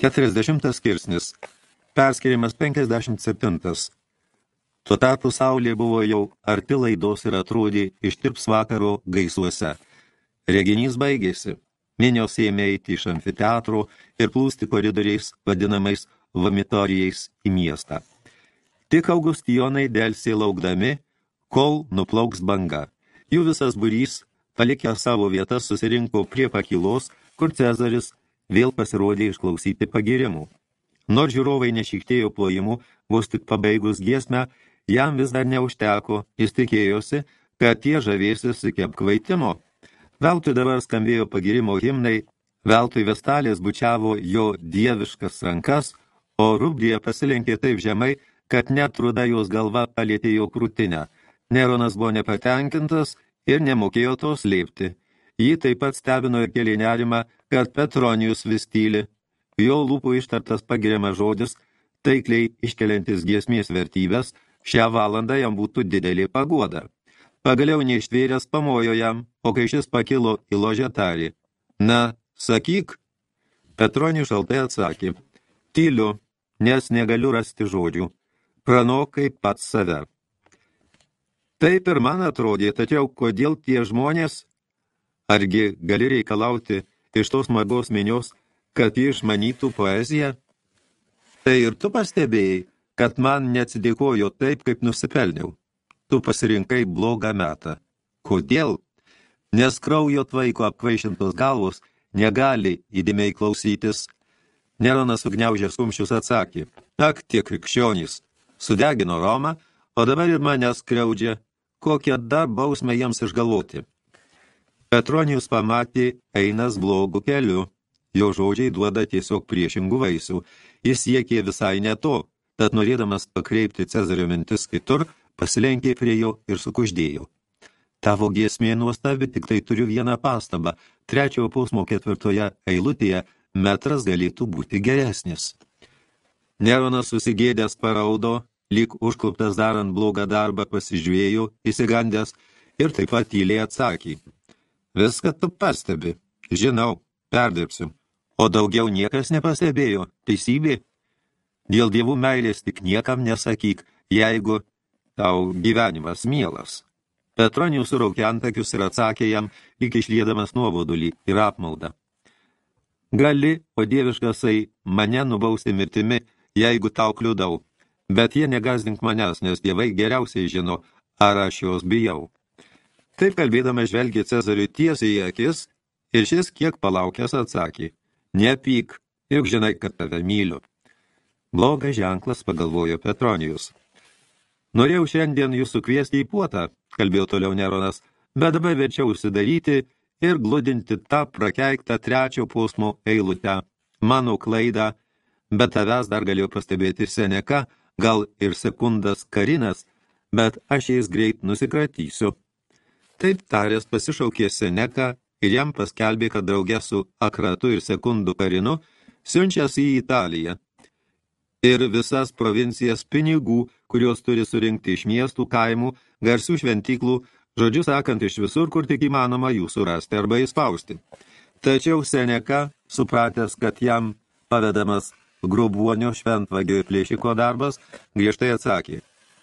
40 skirsnis. Perskirimas 57. Tuo tarpu saulė buvo jau arti laidos ir atrodė ištirps vakaro gaisuose. Reginys baigėsi. Minios ėmė eiti iš amfiteatro ir plūsti koridoriais vadinamais vomitorijais į miestą. Tik augustijonai dėlsiai laukdami, kol nuplauks banga. Jų visas burys, palikę savo vietas, susirinko prie pakilos, kur Cezaris vėl pasirodė išklausyti pagirimų. Nors žiūrovai nešiktėjo plojimų, vos tik pabaigus giesmę, jam vis dar neužteko, jis tikėjosi, kad tie žavėsis iki apkvaitimo. Veltui dabar skambėjo pagirimo himnai, veltui vestalės bučiavo jo dieviškas rankas, o rubdija pasilenkė taip žemai, kad net ruda jos galva palėtė jo krūtinę. Neronas buvo nepatenkintas ir nemokėjo to slėpti. Jį taip pat stebino ir kėlė nerimą, kad Petronijus vis tyli. Jo lūpų ištartas pagiriamas žodis, taikliai iškeliantis giesmės vertybės, šią valandą jam būtų didelė paguoda. Pagaliau neištvėręs pamojo jam, o kai šis pakilo į ložę tarį. Na, sakyk. Petronijus šaltai atsakė. Tyliu, nes negaliu rasti žodžių. Pranokai pats save. Taip ir man atrodė, tačiau kodėl tie žmonės Argi gali reikalauti iš tos magos minios, kad ji išmanytų poeziją? Tai ir tu pastebėjai, kad man neatsidėkojo taip, kaip nusipelniau. Tu pasirinkai blogą metą. Kodėl? Nes kraujo tvaiko apkvaišintos galvos negali įdėmiai klausytis. Neronas sugniaužęs kumščius atsakė, ak, tie krikščionys, sudegino Romą, o dabar ir manęs skriaudžia, kokią dar bausmę jiems išgalvoti. Petronijus pamatė einas blogų keliu. Jo žodžiai duoda tiesiog priešingų vaisių. Jis siekė visai ne to, tad norėdamas pakreipti Cezario mintis kitur, pasilenkė prie jo ir sukuždėjo. Tavo giesmė nuostabi, tik tai turiu vieną pastabą. Trečiojo pausmo ketvirtoje eilutėje metras galėtų būti geresnis. Neronas susigėdęs paraudo, lyg užkluptas darant blogą darbą pasižiūrėjo, įsigandęs ir taip pat tyliai atsakė. Viską tu pastebi. Žinau, perdirbsiu. O daugiau niekas nepastebėjo. Teisybė? Dėl dievų meilės tik niekam nesakyk, jeigu tau gyvenimas mielas. Petronijus suraukė antakius ir atsakė jam, lyg išliedamas nuobodulį ir apmaudą. Gali, o dieviškasai, mane nubausti mirtimi, jeigu tau kliudau, bet jie negazdink manęs, nes dievai geriausiai žino, ar aš jos bijau. Taip kalbėdama žvelgė Cezariui tiesiai į akis ir šis kiek palaukęs atsakė, nepyk, juk žinai, kad tave myliu. Blogas ženklas, pagalvojo Petronijus. Norėjau šiandien jūs sukviesti į puotą, kalbėjo toliau Neronas, bet dabar verčiau užsidaryti ir gludinti tą prakeiktą trečio posmo eilutę. Mano klaidą, bet tavęs dar galėjo pastebėti Seneka, gal ir sekundas Karinas, bet aš jais greit nusikratysiu. Taip tarės pasišaukė Seneką ir jam paskelbė, kad draugė su Akratu ir Sekundu karinu siunčias į Italiją ir visas provincijas pinigų, kurios turi surinkti iš miestų, kaimų, garsių šventyklų, žodžiu sakant iš visur, kur tik įmanoma jų surasti arba įspausti. Tačiau Seneka, supratęs, kad jam pavedamas grubuonio šventvagio ir plėšiko darbas, griežtai atsakė,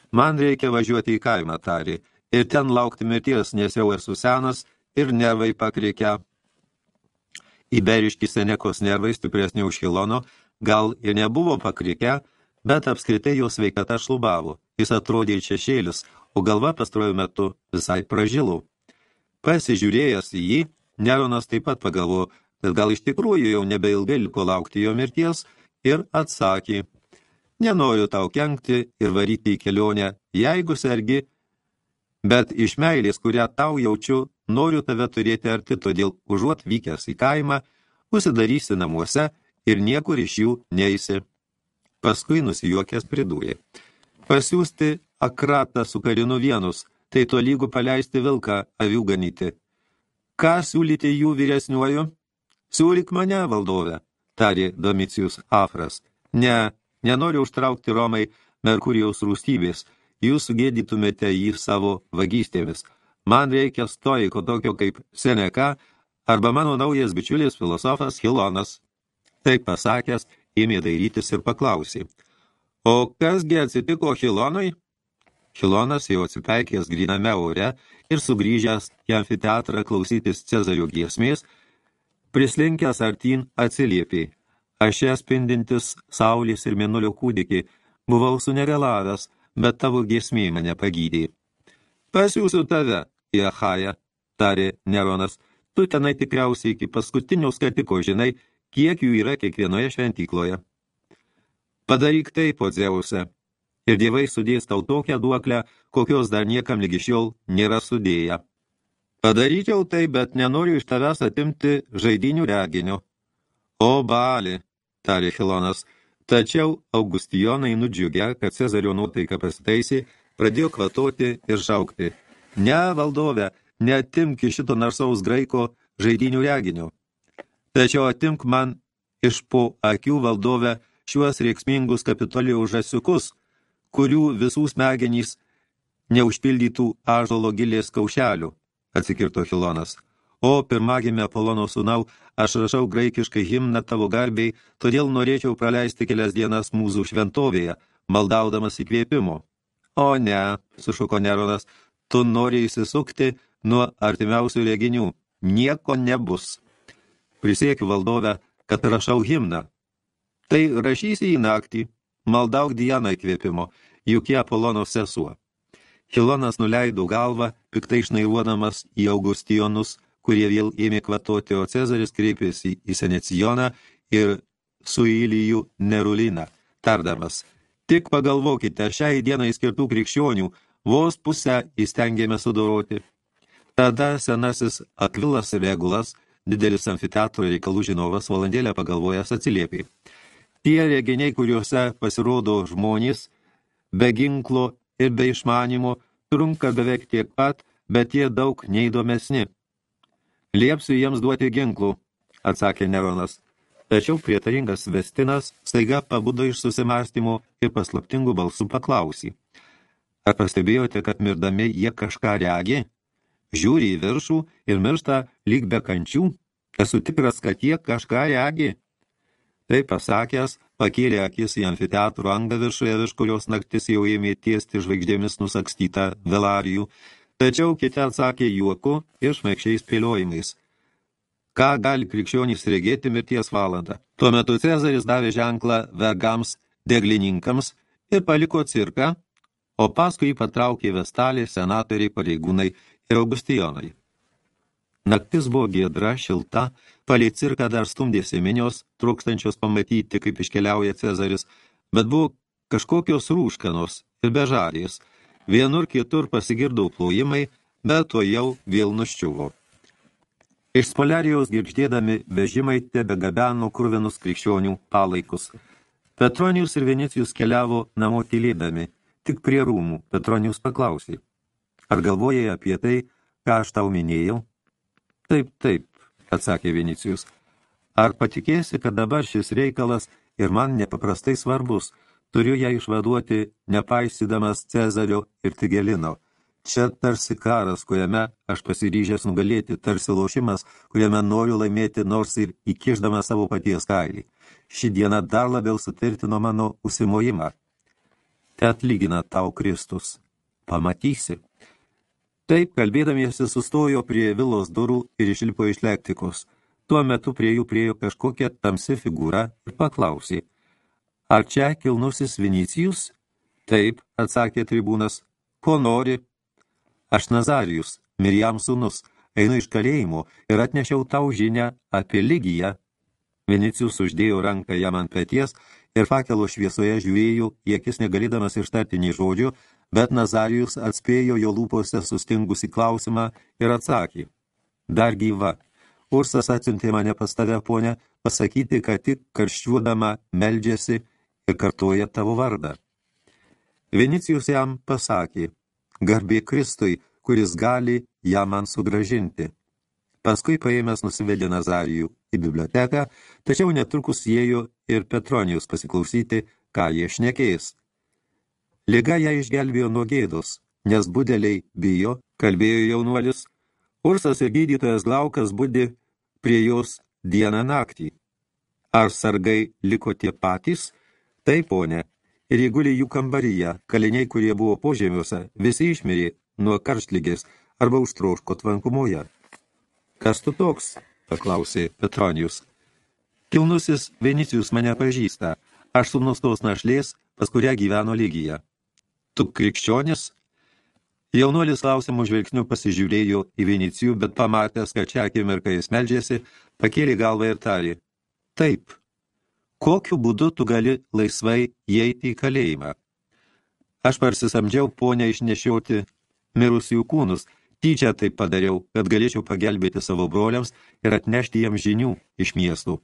man reikia važiuoti į kaimą, tarė, ir ten laukti mirties, nes jau esu senas ir nervai pakreikia. Iberiški Senekos nervai stipresni už Hilono, gal ir nebuvo pakrikę, bet apskritai jo sveikata šlubavo. Jis atrodė šešėlis, o galva pastaruoju metu visai pražilo. Pasižiūrėjęs į jį, Neronas taip pat pagalvo, kad gal iš tikrųjų jau nebeilgai liko laukti jo mirties ir atsakė, nenoriu tau kenkti ir varyti į kelionę, jeigu sergi, bet iš meilės, kurią tau jaučiu, noriu tave turėti arti, todėl užuot vykęs į kaimą, užsidarysi namuose ir niekur iš jų neisi. Paskui nusijuokęs pridūrė. Pasiūsti akratą su karinu vienus, tai to lygų paleisti vilką avių ganyti. Ką siūlyti jų vyresniuoju? Siūlyk mane, valdove, tarė Domicijus Afras. Ne, nenoriu užtraukti Romai Merkurijos rūstybės, jūs sugėdytumėte jį savo vagystėmis. Man reikia stoiko tokio kaip Seneka arba mano naujas bičiulis filosofas Hilonas. Taip pasakęs, ėmė dairytis ir paklausė. O kasgi atsitiko Hilonui? Hilonas jau atsipeikęs griname ore ir sugrįžęs į amfiteatrą klausytis Cezario giesmės, prislinkęs artin atsiliepė. Aš ją spindintis saulės ir mėnulio kūdikį, buvau sunegalavęs, bet tavo giesmė mane pagydė. Pasiūsiu tave, į Achają, tarė Neronas, tu tenai tikriausiai iki paskutinio skatiko žinai, kiek jų yra kiekvienoje šventykloje. Padaryk tai, po Dzeuse, ir dievai sudės tau tokią duoklę, kokios dar niekam lygi šiol nėra sudėję. Padaryčiau tai, bet nenoriu iš tavęs atimti žaidinių reginio. O, bali, tarė Hilonas, tačiau Augustijonai nudžiugę, kad Cezario nuotaika pasitaisė, pradėjo kvatoti ir žaukti. Ne, valdove, neatimk iš šito narsaus graiko žaidinių reginio. Tačiau atimk man iš po akių valdove šiuos reiksmingus kapitolijos žasiukus, kurių visų smegenys neužpildytų ažolo gilės kaušelių, atsikirto Hilonas. O pirmagime Apolono sūnau, aš rašau graikiškai himną tavo garbiai, todėl norėčiau praleisti kelias dienas mūsų šventovėje, maldaudamas įkvėpimo. O ne, sušuko Neronas, tu nori įsisukti nuo artimiausių reginių. Nieko nebus. Prisiekiu valdovę, kad rašau himną. Tai rašysi į naktį, maldauk Dianą įkvėpimo, juk jie Apolono sesuo. Hilonas nuleido galvą, piktai išnairuodamas į Augustijonus, kurie vėl ėmė kvatoti, o Cezaris kreipėsi į Senecijoną ir su Ilijų Neruliną, tardamas, tik pagalvokite, šiai dienai skirtų krikščionių, vos pusę įstengėme sudoroti. Tada senasis Akvilas Regulas, didelis amfiteatro reikalų žinovas, valandėlę pagalvojęs atsiliepė. Tie reginiai, kuriuose pasirodo žmonės, be ginklo ir be išmanimo, trunka beveik tiek pat, bet jie daug neįdomesni. Liepsiu jiems duoti ginklų, atsakė Neronas. Tačiau prietaringas Vestinas staiga pabudo iš susimastymo ir paslaptingų balsų paklausį. Ar pastebėjote, kad mirdami jie kažką regi? Žiūri į viršų ir miršta lyg be kančių? Esu tikras, kad jie kažką regi. Tai pasakęs, pakėlė akis į amfiteatrų angą viršuje, virš kurios naktis jau ėmė tiesti žvaigždėmis nusakstytą velarijų, Tačiau kiti atsakė juoku ir šmekščiais spėliojimais. Ką gali krikščionys regėti mirties valandą? Tuo metu Cezaris davė ženklą vergams deglininkams ir paliko cirką, o paskui patraukė vestalė, senatoriai, pareigūnai ir augustijonai. Naktis buvo giedra, šilta, palei cirką dar stumdėsi minios, trūkstančios pamatyti, kaip iškeliauja Cezaris, bet buvo kažkokios rūškanos ir bežarės – Vienur kitur pasigirdo plojimai, bet to jau vėl nuščiuvo. Iš Spolarijos girgždėdami vežimai tebe gabeno krūvenus krikščionių palaikus. Petronijus ir Venicijus keliavo namo tylėdami, tik prie rūmų Petronijus paklausė. Ar galvojai apie tai, ką aš tau minėjau? Taip, taip, atsakė Venicijus. Ar patikėsi, kad dabar šis reikalas ir man nepaprastai svarbus – Turiu ją išvaduoti, nepaisydamas Cezario ir Tigelino. Čia tarsi karas, kuriame aš pasiryžęs nugalėti, tarsi lošimas, kuriame noriu laimėti nors ir įkišdama savo paties kailį. Ši diena dar labiau sutvirtino mano užsimojimą. Te atlygina tau Kristus. Pamatysi. Taip, kalbėdamiesi, sustojo prie vilos durų ir išlipo iš lektikos. Tuo metu prie jų priejo kažkokia tamsi figūra ir paklausė – Ar čia kilnusis Vinicijus? Taip, atsakė tribūnas. Ko nori? Aš Nazarijus, Mirjam sūnus, einu iš kalėjimo ir atnešiau tau žinę apie lygiją. Vinicijus uždėjo ranką jam ant peties ir fakelo šviesoje žiūrėjo, jiekis negalėdamas ištarti nei žodžio, bet Nazarijus atspėjo jo lūpose sustingusi klausimą ir atsakė. Dar gyva. Ursas atsiuntė mane pas tave, ponė, pasakyti, kad tik karščiuodama meldžiasi ir kartuoja tavo vardą. Vinicijus jam pasakė, garbė Kristui, kuris gali ją man sugražinti. Paskui paėmęs nusivedė Nazarijų į biblioteką, tačiau netrukus ėjo ir Petronijus pasiklausyti, ką jie šnekės. Liga ją išgelbėjo nuo gėdos, nes budeliai bijo, kalbėjo jaunuolis, Ursas ir gydytojas Glaukas budi prie jos dieną naktį. Ar sargai liko tie patys? Taip, ponė. Ir jie guli jų kambaryje, kaliniai, kurie buvo požemiuose, visi išmirė nuo karštlygės arba užtroško tvankumoje. Kas tu toks? paklausė Petronijus. Kilnusis Venicijus mane pažįsta. Aš sūnus tos našlės, pas kurią gyveno lygija. Tu krikščionis? Jaunuolis klausimų žvilgsnių pasižiūrėjo į Vinicijų, bet pamatęs, kad čia akimirką jis meldžiasi, pakėlė galvą ir tarė. Taip. Kokiu būdu tu gali laisvai įeiti į kalėjimą? Aš parsisamdžiau ponę išnešioti mirusių kūnus. Tyčia taip padariau, kad galėčiau pagelbėti savo broliams ir atnešti jiems žinių iš miestų.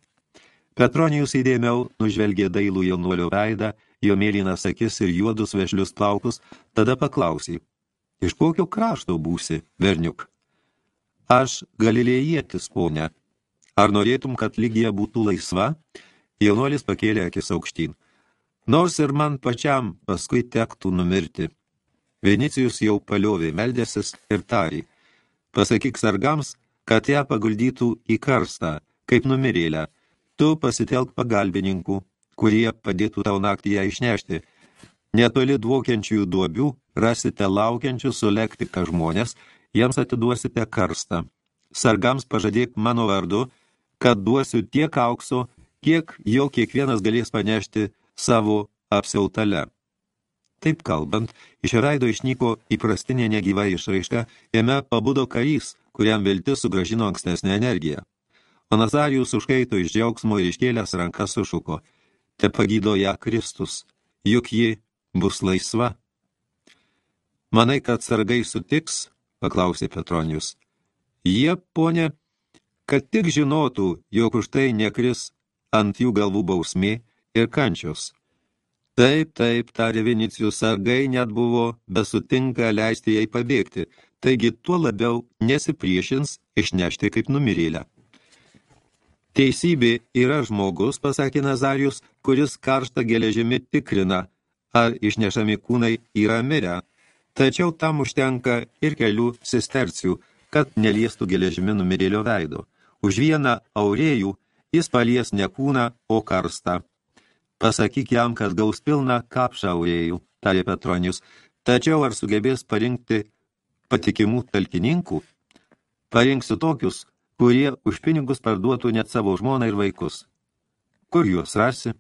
Petronijus įdėmiau nužvelgė dailų jaunuolio veidą, jo mėlynas akis ir juodus vešlius plaukus, tada paklausė. Iš kokio krašto būsi, verniuk? Aš galilėjietis, ponia. Ar norėtum, kad lygija būtų laisva? Jaunuolis pakėlė akis aukštyn. Nors ir man pačiam paskui tektų numirti. Venicijus jau paliovė meldėsis ir tarė. Pasakyk sargams, kad ją paguldytų į karstą, kaip numirėlę. Tu pasitelk pagalbininkų, kurie padėtų tau naktį ją išnešti. Netoli dvokiančiųjų duobių rasite laukiančius sulektiką žmonės, jiems atiduosite karstą. Sargams pažadėk mano vardu, kad duosiu tiek aukso, kiek jo kiekvienas galės panešti savo apsiautale. Taip kalbant, iš raido išnyko įprastinė negyva išraiška, jame pabudo karys, kuriam viltis sugražino ankstesnę energiją. O Nazarijus užkaito iš džiaugsmo ir iškėlęs rankas sušuko. Te pagydo ją Kristus, juk ji bus laisva. Manai, kad sargai sutiks? paklausė Petronijus. Jie, ponė, kad tik žinotų, jog už tai nekris ant jų galvų bausmė ir kančios. Taip, taip, tarė Vinicijus, sargai net buvo besutinka leisti jai pabėgti, taigi tuo labiau nesipriešins išnešti kaip numirėlę. Teisybė yra žmogus, pasakė Nazarijus, kuris karštą geležimi tikrina, ar išnešami kūnai yra mirę. Tačiau tam užtenka ir kelių sistercijų, kad neliestų geležimi numirėlio veido. Už vieną aurėjų jis palies ne kūną, o karstą. Pasakyk jam, kad gaus pilną kapšą aurėjų, tarė Petronius, tačiau ar sugebės parinkti patikimų talkininkų? Parinksiu tokius, kurie už pinigus parduotų net savo žmoną ir vaikus. Kur juos rasi?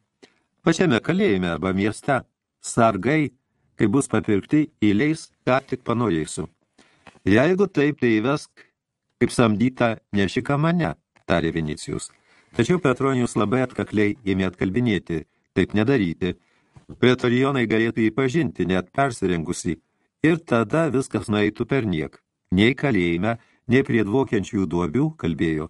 Pačiame kalėjime arba mieste. Sargai, kai bus papirkti, įleis, ką tik panorėsiu. Jeigu taip, tai įvesk, kaip samdyta, nešika mane, tarė Vinicijus. Tačiau Petronijus labai atkakliai ėmė atkalbinėti – taip nedaryti. Pretorijonai galėtų jį pažinti, net persirengusi, ir tada viskas nueitų per niek. Nei kalėjime, nei prie dvokiančių duobių kalbėjo.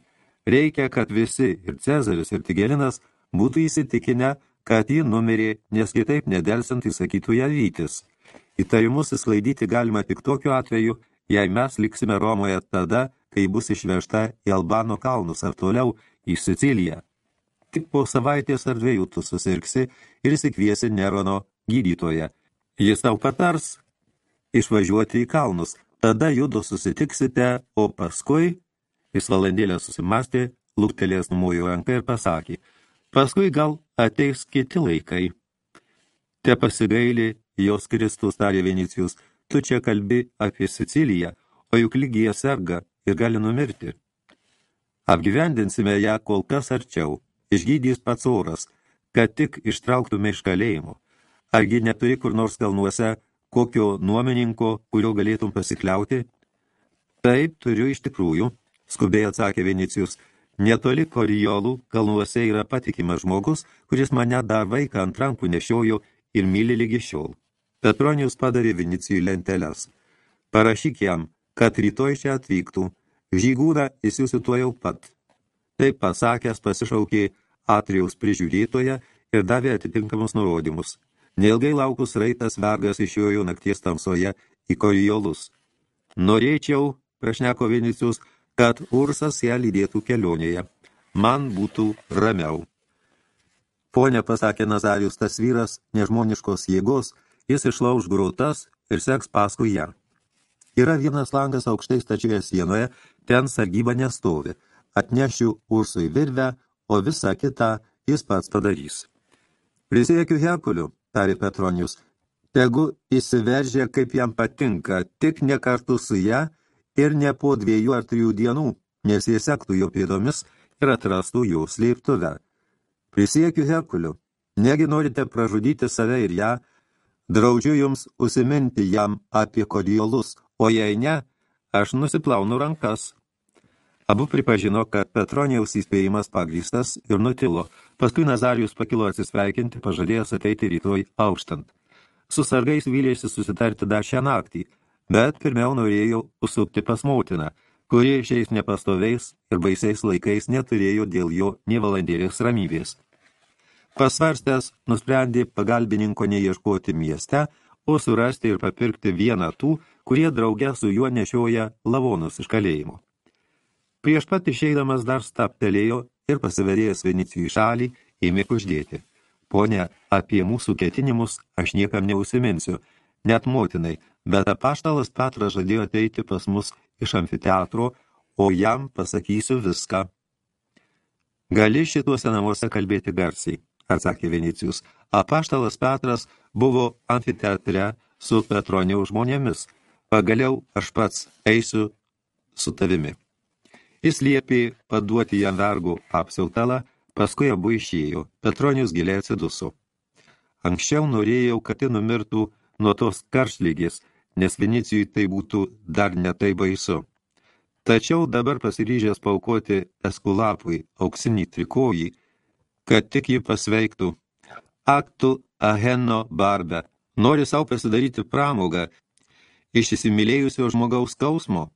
Reikia, kad visi, ir Cezaris, ir Tigelinas, būtų įsitikinę, kad jį numirė, nes kitaip nedelsant įsakytų ją vytis. Įtarimus įsklaidyti galima tik tokiu atveju, jei mes liksime Romoje tada, kai bus išvežta į Albano kalnus ar toliau į Siciliją tik po savaitės ar dviejų tu susirgsi ir įsikviesi Nerono gydytoje. Jis tau patars išvažiuoti į kalnus. Tada judu susitiksite, o paskui, jis valandėlę susimastė, luktelės numojo ranką ir pasakė, paskui gal ateis kiti laikai. Te pasigailį jos Kristus, tarė Venicijus, tu čia kalbi apie Siciliją, o juk lygija serga ir gali numirti. Apgyvendinsime ją kol kas arčiau, išgydys pats oras, kad tik ištrauktume iš kalėjimo. Argi neturi kur nors kalnuose kokio nuomininko, kurio galėtum pasikliauti? Taip, turiu iš tikrųjų, skubiai atsakė Vinicijus. Netoli korijolų kalnuose yra patikimas žmogus, kuris mane dar vaiką ant rankų nešiojo ir myli lygi šiol. Petronijus padarė Vinicijui lenteles. Parašyk jam, kad rytoj čia atvyktų. Žygūdą įsiusiu tuo jau pat. Taip pasakęs pasišaukė Atrijaus prižiūrėtoją ir davė atitinkamus nurodymus. Neilgai laukus raitas vergas išjojo nakties tamsoje į korijolus. Norėčiau, prašneko Vinicius, kad Ursas ją lydėtų kelionėje. Man būtų ramiau. Pone, pasakė Nazarijus, tas vyras nežmoniškos jėgos, jis išlauž grūtas ir seks paskui ją. Yra vienas langas aukštai stačioje sienoje, ten sargyba nestovi. Atnešiu Ursui virvę, o visa kita jis pats padarys. Prisiekiu Herkuliu, tarė Petronius, tegu įsiveržė, kaip jam patinka, tik ne kartu su ją ir ne po dviejų ar trijų dienų, nes jie sektų jo pėdomis ir atrastų jų slėptuvę. Prisiekiu Herkuliu, negi norite pražudyti save ir ją, draudžiu jums užsiminti jam apie kodiolus, o jei ne, aš nusiplaunu rankas. Abu pripažino, kad Petronijaus įspėjimas pagrįstas ir nutilo. Paskui Nazarijus pakilo atsisveikinti, pažadėjęs ateiti rytoj auštant. Su sargais vylėsi susitarti dar šią naktį, bet pirmiau norėjau užsukti pas motiną, kuri šiais nepastoviais ir baisiais laikais neturėjo dėl jo nie valandėlės ramybės. Pasvarstęs, nusprendė pagalbininko neieškoti mieste, o surasti ir papirkti vieną tų, kurie drauge su juo nešioja lavonus iš kalėjimo. Prieš pat išeidamas dar staptelėjo ir pasiverėjęs Venicijų šalį, ėmė kuždėti. Pone, apie mūsų ketinimus aš niekam neusiminsiu, net motinai, bet apaštalas Petras žadėjo ateiti pas mus iš amfiteatro, o jam pasakysiu viską. Gali šituose namuose kalbėti garsiai, atsakė Venicijus. Apaštalas Petras buvo amfiteatre su Petroniau žmonėmis. Pagaliau aš pats eisiu su tavimi. Jis liepė paduoti jam vergų apsiltalą, paskui abu išėjo. Petronius giliai atsiduso. Anksčiau norėjau, kad ji numirtų nuo tos karšlygės, nes Vinicijui tai būtų dar netai baisu. Tačiau dabar pasiryžęs paukoti eskulapui auksinį trikojį, kad tik ji pasveiktų. Aktų Aheno barbę nori savo pasidaryti pramogą iš įsimylėjusio žmogaus skausmo.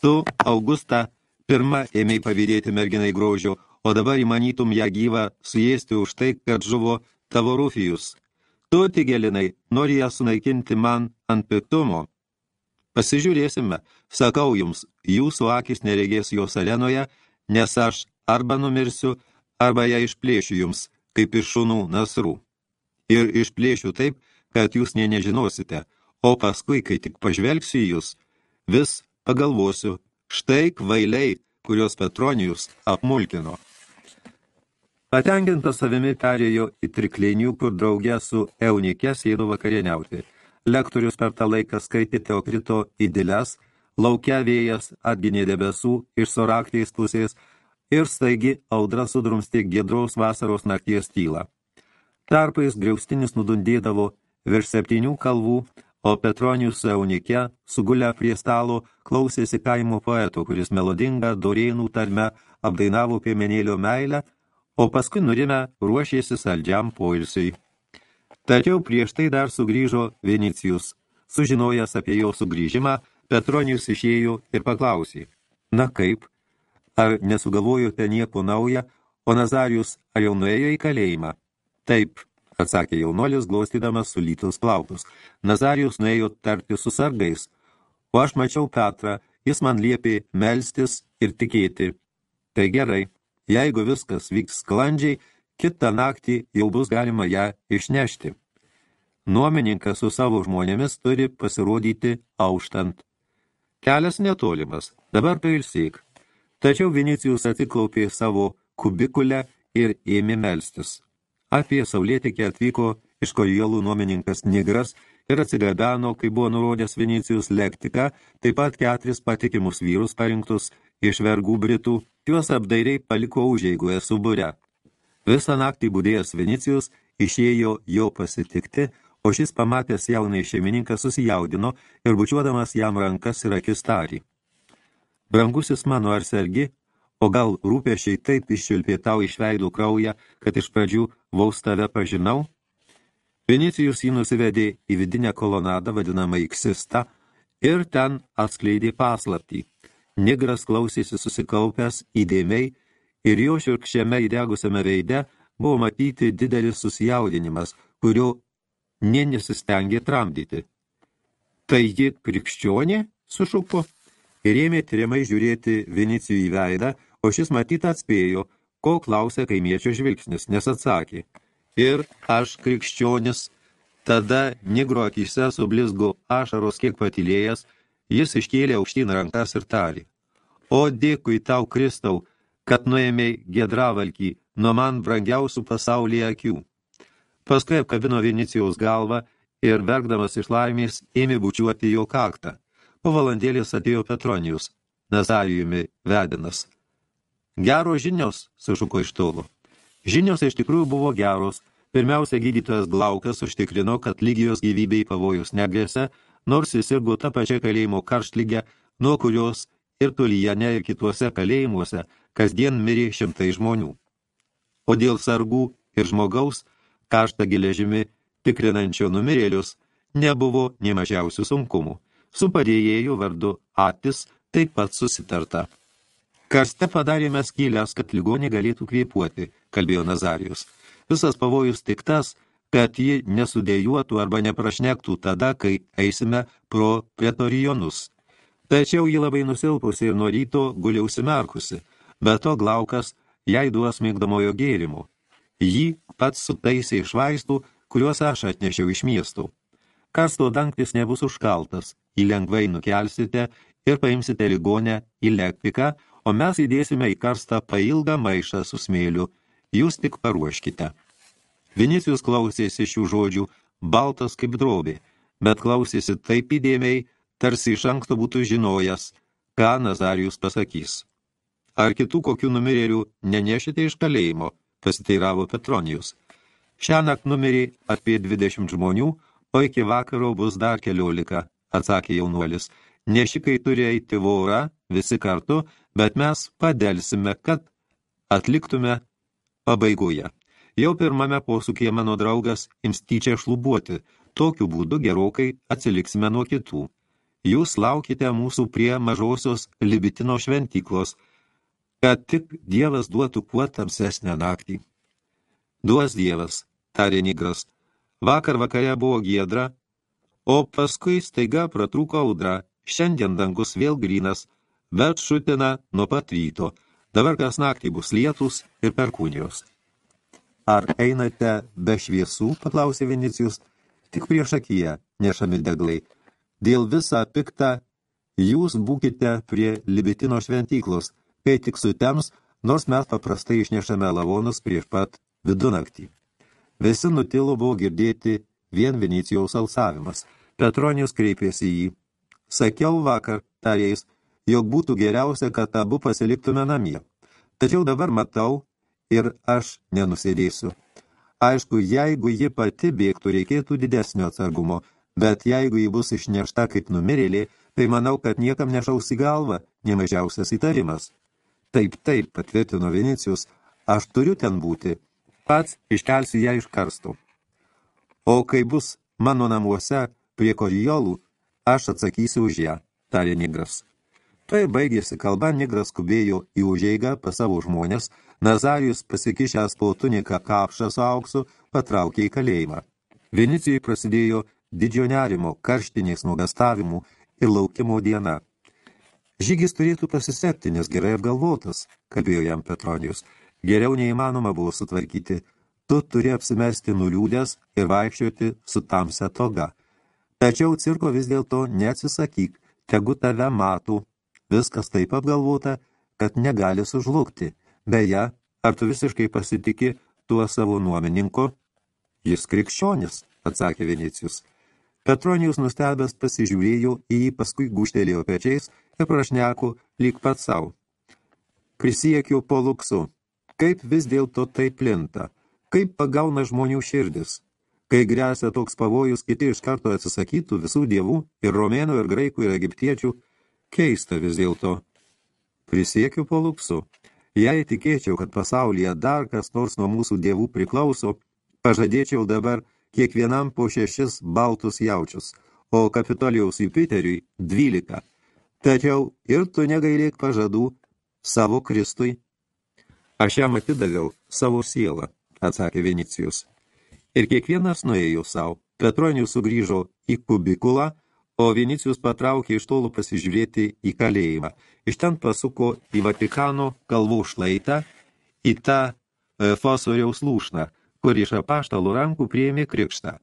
Tu, Augusta, pirma ėmei pavydėti merginai grožio, o dabar įmanytum ją gyvą suėsti už tai, kad žuvo tavo rufijus. Tu, Tigelinai, nori ją sunaikinti man ant piktumo. Pasižiūrėsime, sakau jums, jūsų akis neregės jos arenoje, nes aš arba numirsiu, arba ją išplėšiu jums, kaip iš šunų nasrų. Ir išplėšiu taip, kad jūs nė nežinosite, o paskui, kai tik pažvelgsiu į jūs, vis pagalvosiu, štai kvailiai, kurios Petronijus apmulkino. Patenkintas savimi perėjo į trikleinių, kur draugė su Eunikė sėdo vakarieniauti. Lektorius per tą laiką skaitė Teokrito įdėlės, laukia vėjas atginė debesų iš soraktiais pusės, ir staigi audra sudrumsti giedraus vasaros nakties tylą. Tarpais griaustinis nudundėdavo virš septynių kalvų, o Petronijus su Eunike, sugulę prie stalo, klausėsi kaimo poeto, kuris melodingą dorėnų tarme apdainavo piemenėlio meilę, o paskui nurime ruošėsi saldžiam poilsiui. Tačiau prieš tai dar sugrįžo Venicijus. Sužinojęs apie jo sugrįžimą, Petronijus išėjo ir paklausė, na kaip, Ar nesugalvojote nieko naują, o Nazarijus ar jau nuėjo į kalėjimą? Taip, atsakė jaunuolis, glaustydamas sulytus plaukus. Nazarijus nuėjo tarti su sargais, o aš mačiau Petrą, jis man liepė melstis ir tikėti. Tai gerai, jeigu viskas vyks sklandžiai, kitą naktį jau bus galima ją išnešti. Nuomininkas su savo žmonėmis turi pasirodyti auštant. Kelias netolimas, dabar pailsėk. Tačiau Vinicijus atiklaupė savo kubikulę ir ėmė melstis. Apie saulėtikį atvyko iš kojolų nuomininkas Nigras ir atsigabeno, kai buvo nurodęs Vinicijus lektiką, taip pat keturis patikimus vyrus parinktus iš vergų britų, juos apdairiai paliko užeigoje su būre. Visą naktį būdėjęs Vinicijus išėjo jo pasitikti, o šis pamatęs jaunai šeimininką susijaudino ir bučiuodamas jam rankas ir akis tarį. Brangusis mano ar sergi, o gal rūpešiai taip iščiulpė tau iš veidų kraują, kad iš pradžių vaus tave pažinau? Vinicijus jį nusivedė į vidinę kolonadą, vadinamą Iksistą, ir ten atskleidė paslaptį. Nigras klausėsi susikaupęs įdėmiai ir jo širkščiame įdegusiame veide buvo matyti didelis susijaudinimas, kurio nė nesistengė tramdyti. Tai ji krikščionė, sušuko ir ėmė tyrimai žiūrėti Vinicijų į veidą, o šis matyt atspėjo, ko klausė kaimiečio žvilgsnis, nes atsakė. Ir aš krikščionis, tada nigro akise sublizgo ašaros kiek patylėjęs, jis iškėlė aukštyn rankas ir tarė. O dėkui tau, Kristau, kad nuėmėjai gedravalkį, nuo man brangiausių pasaulyje akių. Paskui apkabino Venicijaus galvą ir, verkdamas iš laimės, ėmė bučiuoti jo kaktą. Po valandėlės atėjo Petronijus, Nazarijumi vedinas. Geros žinios, sušuko iš tolo. Žinios iš tikrųjų buvo geros. Pirmiausia, gydytojas Glaukas užtikrino, kad lygijos gyvybei pavojus negrėse, nors jis irgo tą pačią kalėjimo karštlygę, nuo kurios ir Tulijane ir kituose kalėjimuose kasdien mirė šimtai žmonių. O dėl sargų ir žmogaus, karštą geležimi tikrinančio numirėlius, nebuvo nie mažiausių sunkumų. Su padėjėju vardu Atis taip pat susitarta. Karste padarėme skylės, kad ligonė galėtų kvėpuoti, kalbėjo Nazarijus. Visas pavojus tik tas, kad ji nesudėjuotų arba neprašnektų tada, kai eisime pro pretorijonus. Tačiau ji labai nusilpusi ir nuo ryto guli užsimerkusi, bet to glaukas jai duos mėgdamojo gėrimų. Jį pats sutaisė iš vaistų, kuriuos aš atnešiau iš miestų. Karsto dangtis nebus užkaltas, jį lengvai nukelsite ir paimsite ligonę į lekpiką, o mes įdėsime į karstą pailgą maišą su smėliu. Jūs tik paruoškite. Vinicijus klausėsi šių žodžių, baltas kaip drobė, bet klausėsi taip įdėmiai, tarsi iš anksto būtų žinojęs, ką Nazarijus pasakys. Ar kitų kokių numirėlių nenešite iš kalėjimo, pasiteiravo Petronijus. Šią nakt numirė apie 20 žmonių, o iki vakaro bus dar keliolika, atsakė jaunuolis. Nešikai turi eiti vorą, visi kartu, bet mes padelsime, kad atliktume pabaigoje. Jau pirmame posūkėje mano draugas ims tyčia šlubuoti, tokiu būdu gerokai atsiliksime nuo kitų. Jūs laukite mūsų prie mažosios Libitino šventyklos, kad tik Dievas duotų kuo tamsesnę naktį. Duos Dievas, tarė Nigras. Vakar vakare buvo giedra, o paskui staiga pratrūko audra. Šiandien dangus vėl grinas, bet šutina nuo pat ryto. Dabar kas naktį bus lietus ir perkūnijos. Ar einate be šviesų, paklausė Vinicijus, tik prieš akiją nešami deglai. Dėl visą piktą jūs būkite prie Libitino šventyklos, kai tik sutems, nors mes paprastai išnešame lavonus prieš pat vidunaktį. Visi nutilo buvo girdėti vien Venicijaus alsavimas. Petronijus kreipėsi į jį. Sakiau vakar, tarėjais, jog būtų geriausia, kad abu pasiliktume namie. Tačiau dabar matau ir aš nenusėdėsiu. Aišku, jeigu ji pati bėgtų, reikėtų didesnio atsargumo – bet jeigu ji bus išnešta kaip numirėlė, tai manau, kad niekam nešaus į galvą, nemažiausias įtarimas. Taip, taip, patvirtino Vinicijus, aš turiu ten būti, pats iškelsiu ją iš karsto. O kai bus mano namuose prie korijolų, aš atsakysiu už ją, tarė Nigras. Tai baigėsi kalba, Nigras skubėjo į užeigą pas savo žmonės, Nazarijus pasikišęs po tuniką kapšą su auksu, patraukė į kalėjimą. Vinicijai prasidėjo didžio nerimo, karštinės nuogastavimų ir laukimo diena. Žygis turėtų pasisekti, nes gerai apgalvotas, kalbėjo jam Petronijus. Geriau neįmanoma buvo sutvarkyti. Tu turi apsimesti nuliūdęs ir vaikščioti su tamsia toga. Tačiau cirko vis dėlto neatsisakyk, tegu tave matų. Viskas taip apgalvota, kad negali sužlugti. Beje, ar tu visiškai pasitiki tuo savo nuomininko? Jis krikščionis, atsakė Vinicijus. Petronijus nustebęs pasižiūrėjo į jį, paskui guštelėjo pečiais ir prašneko lyg pat savo. Prisiekiau po luksu. Kaip vis dėlto tai plinta? Kaip pagauna žmonių širdis? Kai grėsia toks pavojus, kiti iš karto atsisakytų visų dievų ir romėnų, ir graikų, ir egiptiečių. Keista vis dėlto. Prisiekiu po luksu. Jei tikėčiau, kad pasaulyje dar kas nors nuo mūsų dievų priklauso, pažadėčiau dabar – kiekvienam po šešis baltus jaučius, o Kapitolijaus Jupiteriui dvylika. Tačiau ir tu negailėk pažadų savo Kristui. Aš jam atidaviau savo sielą, atsakė Vinicijus. Ir kiekvienas nuėjo savo. Petronius sugrįžo į kubikulą, o Vinicijus patraukė iš tolo pasižiūrėti į kalėjimą. Iš ten pasuko į Vatikano kalvų šlaitą, į tą e, fosoriaus lūšną, kur iš apaštalų rankų prieimė krikštą.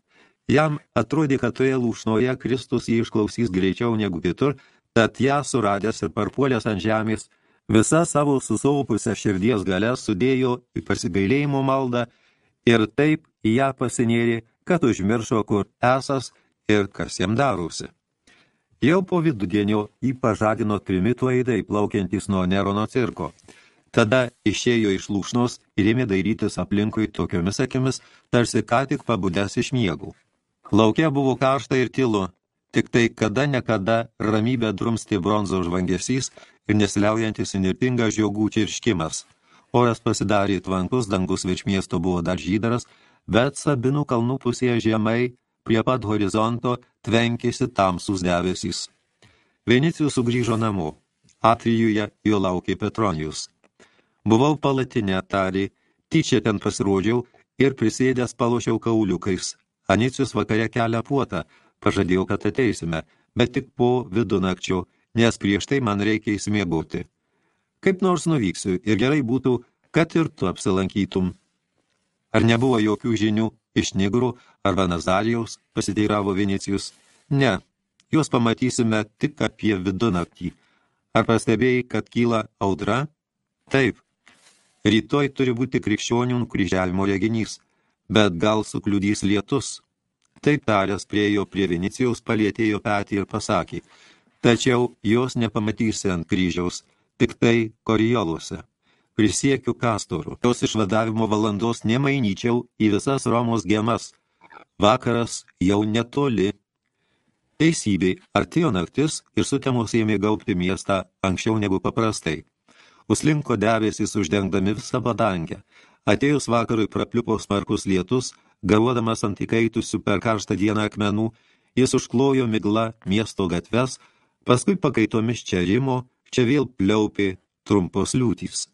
Jam atrodė, kad toje lūšnoje Kristus jį išklausys greičiau negu kitur, tad ją suradęs ir parpuolęs ant žemės, Visa savo susaupusią širdies galę sudėjo į pasigailėjimo maldą ir taip ją pasinėrė, kad užmiršo, kur esas ir kas jam darosi. Jau po vidudienio jį pažadino trimitų aidai plaukiantys nuo Nerono cirko. Tada išėjo iš lūšnos ir ėmė dairytis aplinkui tokiomis akimis, tarsi ką tik pabudęs iš miegų. Lauke buvo karšta ir tylu, tik tai kada nekada ramybę drumsti bronzo žvangesys ir nesiliaujantis inirtingas žiogų čirškimas. Oras pasidarė tvankus, dangus virš miesto buvo dar žydaras, bet Sabinų kalnų pusėje žemai prie pat horizonto tvenkėsi tamsus debesys. Venicijus sugrįžo namo. Atrijuje jo laukė Petronijus. Buvau palatinė, tarė, tyčia ten pasirodžiau ir prisėdęs palošiau kauliukais. Anicijus vakare kelia puotą, pažadėjau, kad ateisime, bet tik po vidunakčio, nes prieš tai man reikia įsimiegoti. Kaip nors nuvyksiu ir gerai būtų, kad ir tu apsilankytum. Ar nebuvo jokių žinių iš Nigrų arba Nazarijaus, pasiteiravo Venecijus. Ne, juos pamatysime tik apie vidunaktį. Ar pastebėjai, kad kyla audra? Taip. Rytoj turi būti krikščionių nukryžiavimo reginys, bet gal sukliudys lietus. Taip taręs priejo prie Venecijaus, palėtėjo petį ir pasakė, tačiau jos nepamatysi ant kryžiaus, tik tai korijoluose prisiekiu kastorų. Jos išvadavimo valandos nemainyčiau į visas Romos gemas. Vakaras jau netoli. Teisybei, artėjo naktis ir sutemos ėmė gaupti miestą anksčiau negu paprastai. Uslinko debesys uždengdami visą badangę. Atėjus vakarui prapliupo smarkus lietus, garuodamas ant įkaitusių per karštą dieną akmenų, jis užklojo migla miesto gatves, paskui pakaitomis čia rimo, čia vėl pliaupė trumpos liūtys.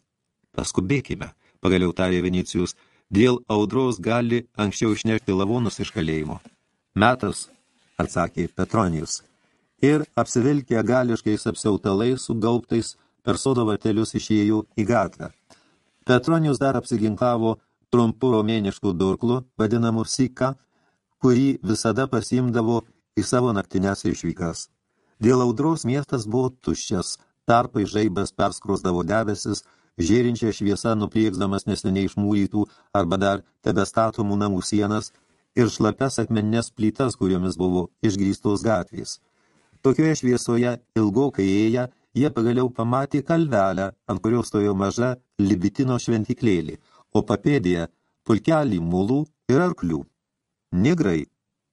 Paskubėkime, pagaliau tarė Venicijus, dėl audros gali anksčiau išnešti lavonus iš kalėjimo. Metas, atsakė Petronijus, ir apsivilkė gališkais apsiautalais su gaubtais per sodo vartelius išėjo į gatvę. Petronijus dar apsiginkavo trumpu romėniškų durklų, vadinamų sika, kurį visada pasimdavo į savo naktinės išvykas. Dėl audros miestas buvo tuščias, tarpai žaibas perskrosdavo debesis, žėrinčia šviesa nuplėksdamas neseniai išmūrytų arba dar tebestatomų namų sienas ir šlapes akmeninės plytas, kuriomis buvo išgrįstos gatvės. Tokioje šviesoje ilgokai ėję, jie pagaliau pamatė kalvelę, ant kurios stojo maža libitino šventiklėlį, o papėdėje pulkelį mulų ir arklių. Negrai,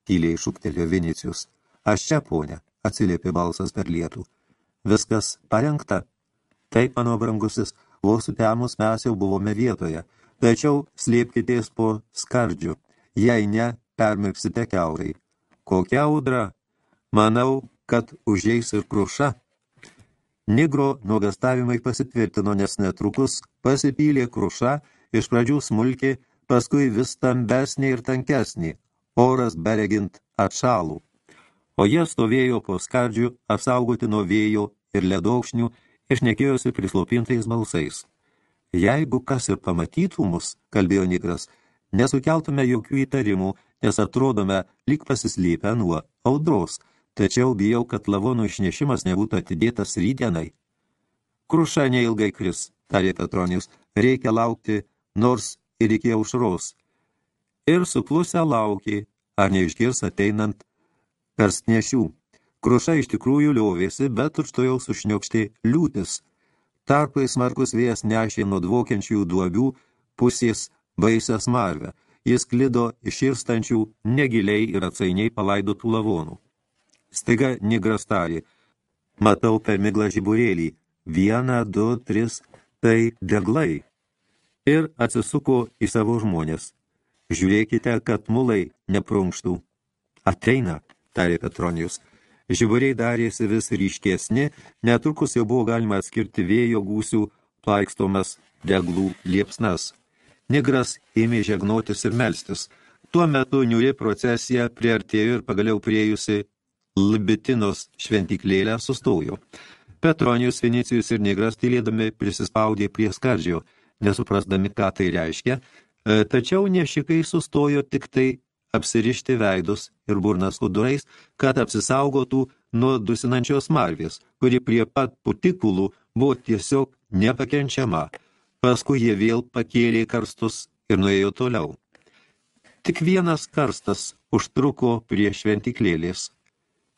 tyliai šūktelėjo Vinicijus. Aš čia, ponė, atsiliepė balsas per lietų. Viskas parengta. Taip, mano brangusis, Vos sutemus mes jau buvome vietoje, tačiau slėpkitės po skardžių, jei ne, permirksite keurai. Kokia audra? Manau, kad užeis ir kruša. Nigro nuogastavimai pasitvirtino, nes netrukus pasipylė kruša, iš pradžių smulkė, paskui vis stambesnė ir tankesnė, oras beregint atšalų. O jie stovėjo po skardžių, apsaugoti nuo vėjo ir ledokšnių ir šnekėjosi prislopintais balsais. Jeigu kas ir pamatytų mus, kalbėjo Nigras, nesukeltume jokių įtarimų, nes atrodome lyg pasislėpę nuo audros, tačiau bijau, kad lavonų išnešimas nebūtų atidėtas rydienai. Kruša neilgai kris, tarė Petronius, reikia laukti nors ir iki aušros. Ir suklusę laukė, ar neišgirs ateinant karstnešių. Kruša iš tikrųjų liovėsi, bet užtojau sušniokštė liūtis. Tarpai smarkus vėjas nešė nuo dvokiančių duobių pusės baisę smarvę. Jis klido iširstančių negiliai ir atsainiai palaidotų lavonų. Staiga Nigras tarė, matau per miglą žiburėlį, vieną, du, tris, tai deglai. Ir atsisuko į savo žmonės. Žiūrėkite, kad mulai neprunkštų. Ateina, tarė Petronijus. Žiburiai darėsi vis ryškesni, netrukus jau buvo galima atskirti vėjo gūsių plaikstomas deglų liepsnas. Nigras ėmė žegnotis ir melstis. Tuo metu niuri procesija priartėjo ir pagaliau priejusi Libitinos šventiklėlę sustojo. Petronijus, Vinicijus ir Nigras tylėdami prisispaudė prie skardžio, nesuprasdami, ką tai reiškia, e, tačiau nešikai sustojo tik tai apsirišti veidus ir burnas kudurais, kad apsisaugotų nuo dusinančios marvės, kuri prie pat putikulų buvo tiesiog nepakenčiama. Paskui jie vėl pakėlė karstus ir nuėjo toliau. Tik vienas karstas užtruko prie šventiklėlės.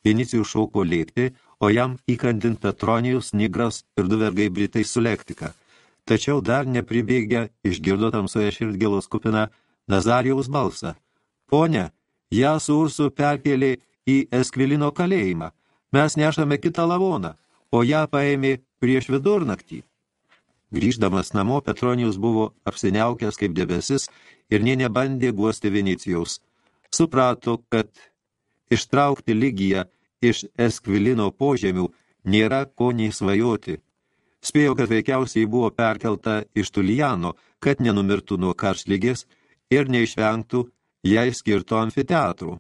Vinicijų šauko lėkti, o jam įkandint Petronijus, Nigras ir du vergai Britai su lektika. Tačiau dar nepribėgę išgirdo tamsoje širdgėlos kupina Nazarijaus balsą. Pone, ją su Ursu perkėlė į Eskvilino kalėjimą. Mes nešame kitą lavoną, o ją paėmė prieš vidurnaktį. Grįždamas namo, Petronijus buvo apsiniaukęs kaip debesis ir nė nebandė guosti Venicijaus. Suprato, kad ištraukti lygiją iš Eskvilino požemių nėra ko nei svajoti. Spėjo, kad veikiausiai buvo perkelta iš Tulijano, kad nenumirtų nuo karšlygės ir neišvengtų jai skirto amfiteatrų.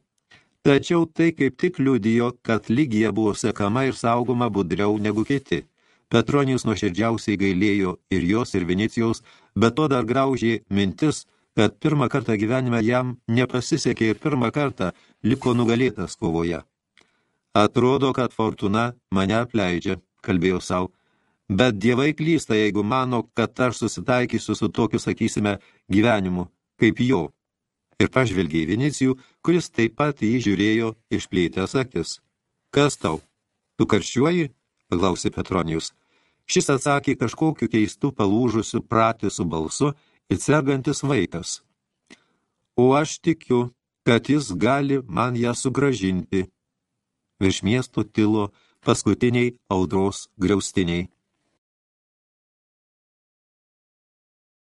Tačiau tai kaip tik liudijo, kad lygija buvo sekama ir saugoma budriau negu kiti. Petronijus nuoširdžiausiai gailėjo ir jos, ir Venecijaus, bet to dar graužė mintis, kad pirmą kartą gyvenime jam nepasisekė ir pirmą kartą liko nugalėtas kovoje. Atrodo, kad fortuna mane apleidžia, kalbėjo savo, bet dievai klysta, jeigu mano, kad aš susitaikysiu su tokiu, sakysime, gyvenimu, kaip jo. Ir pažvelgė į Vinicijų, kuris taip pat jį žiūrėjo išplėtęs akis. Kas tau? Tu karščiuoji? paklausė Petronijus. Šis atsakė kažkokiu keistu palūžusiu pratisų balsu ir sergantis vaikas. O aš tikiu, kad jis gali man ją sugražinti. Virš miesto tilo paskutiniai audros griaustiniai.